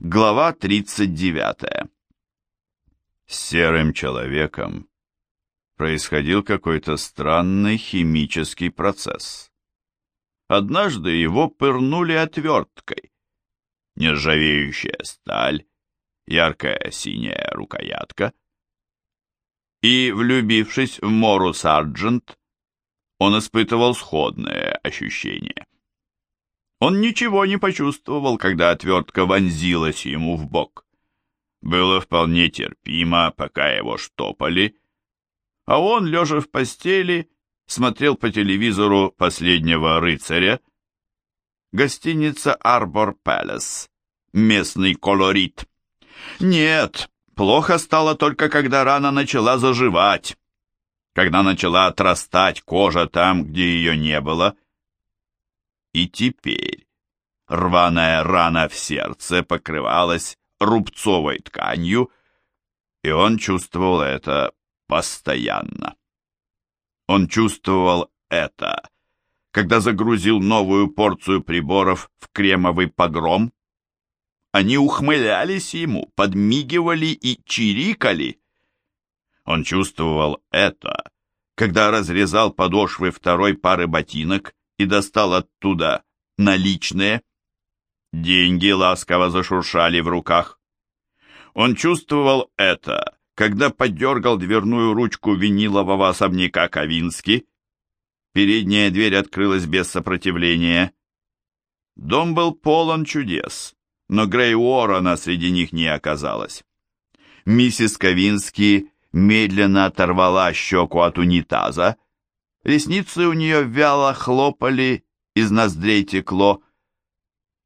Глава 39. С серым человеком происходил какой-то странный химический процесс. Однажды его пырнули отверткой. Нержавеющая сталь, яркая синяя рукоятка. И, влюбившись в Мору Сарджент, он испытывал сходное ощущение. Он ничего не почувствовал, когда отвертка вонзилась ему в бок. Было вполне терпимо, пока его штопали, а он, лежа в постели, смотрел по телевизору «Последнего рыцаря», гостиница «Арбор Пэлас», местный колорит. Нет, плохо стало только, когда рана начала заживать, когда начала отрастать кожа там, где ее не было. И теперь рваная рана в сердце покрывалась рубцовой тканью, и он чувствовал это постоянно. Он чувствовал это, когда загрузил новую порцию приборов в кремовый погром. Они ухмылялись ему, подмигивали и чирикали. Он чувствовал это, когда разрезал подошвы второй пары ботинок и достал оттуда наличные. Деньги ласково зашуршали в руках. Он чувствовал это, когда подергал дверную ручку винилового особняка Ковински. Передняя дверь открылась без сопротивления. Дом был полон чудес, но Грей Уоррена среди них не оказалось. Миссис Ковински медленно оторвала щеку от унитаза, ресницы у нее вяло хлопали, из ноздрей текло.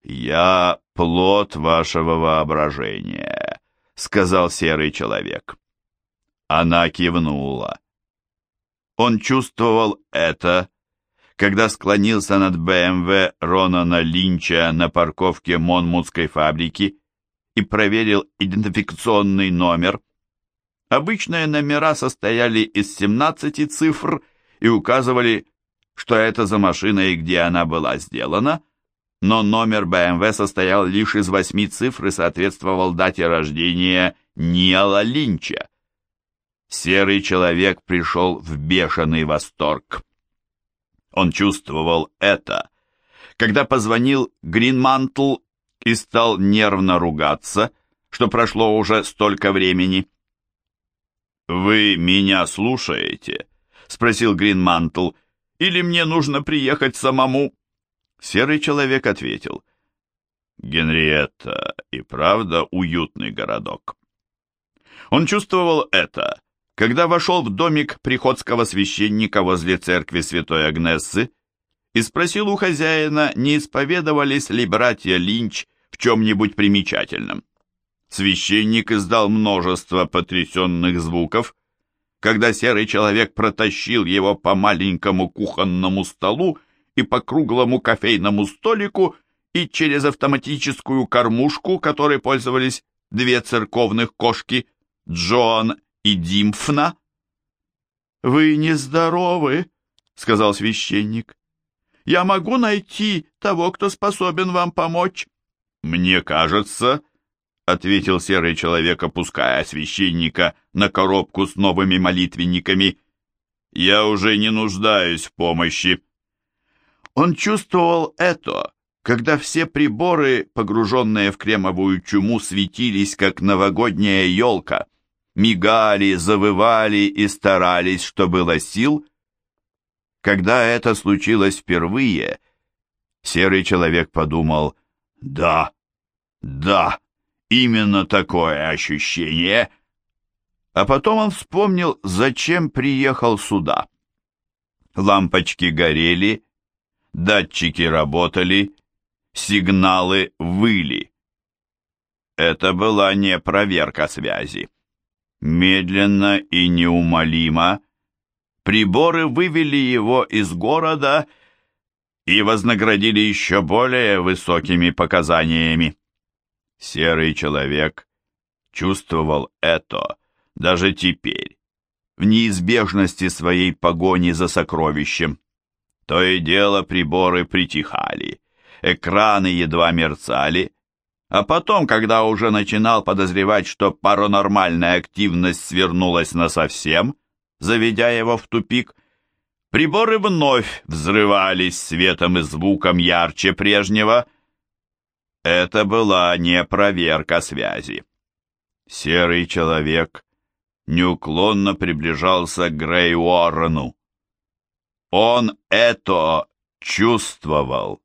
«Я плод вашего воображения», сказал серый человек. Она кивнула. Он чувствовал это, когда склонился над БМВ Ронана Линча на парковке Монмутской фабрики и проверил идентификационный номер. Обычные номера состояли из 17 цифр и указывали, что это за машина и где она была сделана, но номер БМВ состоял лишь из восьми цифр и соответствовал дате рождения Ниала Линча. Серый человек пришел в бешеный восторг. Он чувствовал это, когда позвонил Гринмантл и стал нервно ругаться, что прошло уже столько времени. «Вы меня слушаете?» — спросил Гринмантл. «Или мне нужно приехать самому?» Серый человек ответил, «Генриетта и правда уютный городок». Он чувствовал это, когда вошел в домик приходского священника возле церкви святой Агнессы и спросил у хозяина, не исповедовались ли братья Линч в чем-нибудь примечательном. Священник издал множество потрясенных звуков, когда серый человек протащил его по маленькому кухонному столу и по круглому кофейному столику, и через автоматическую кормушку, которой пользовались две церковных кошки, Джоан и Димфна. «Вы нездоровы», — сказал священник. «Я могу найти того, кто способен вам помочь». «Мне кажется», — ответил серый человек, опуская священника на коробку с новыми молитвенниками, «я уже не нуждаюсь в помощи». Он чувствовал это, когда все приборы, погруженные в кремовую чуму, светились, как новогодняя елка, мигали, завывали и старались, что было сил. Когда это случилось впервые, серый человек подумал «Да, да, именно такое ощущение», а потом он вспомнил, зачем приехал сюда. Лампочки горели, датчики работали, сигналы выли. Это была не проверка связи. Медленно и неумолимо приборы вывели его из города и вознаградили еще более высокими показаниями. Серый человек чувствовал это даже теперь, в неизбежности своей погони за сокровищем. То и дело приборы притихали, экраны едва мерцали, А потом, когда уже начинал подозревать, что паранормальная активность свернулась насовсем, заведя его в тупик, приборы вновь взрывались светом и звуком ярче прежнего. Это была не проверка связи. Серый человек неуклонно приближался к Грей Уоррену. Он это чувствовал.